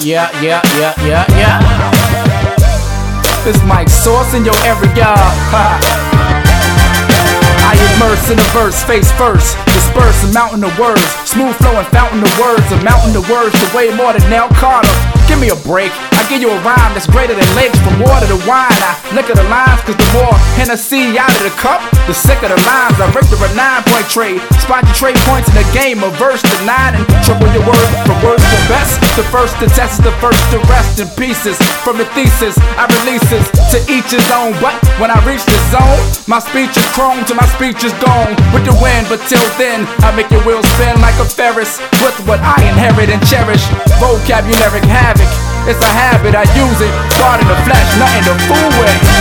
yeah, yeah, yeah, yeah, yeah. This Mike Sauce in your area. I immerse in a verse, face first, disperse a mountain of words, smooth flowing fountain of words, a mountain of words to way more than Nell Carter. Give me a break, I give you a rhyme that's greater than lakes, from water to wine. I at the lines, cause the more Hennessy out of the cup, the sicker the lines. I break the nine point trade, spot your trade points in the game, a verse to nine, and triple your words from worst to best. The first to test is the first to rest in pieces. From the thesis, I releases to each his own. But when I reach the zone, my speech is chrome to my speech is gone with the wind. But till then, I make your wheels spin like a Ferris with what I inherit and cherish. Vocabulary havoc, it's a habit, I use it. In the flesh, nothing to fool with.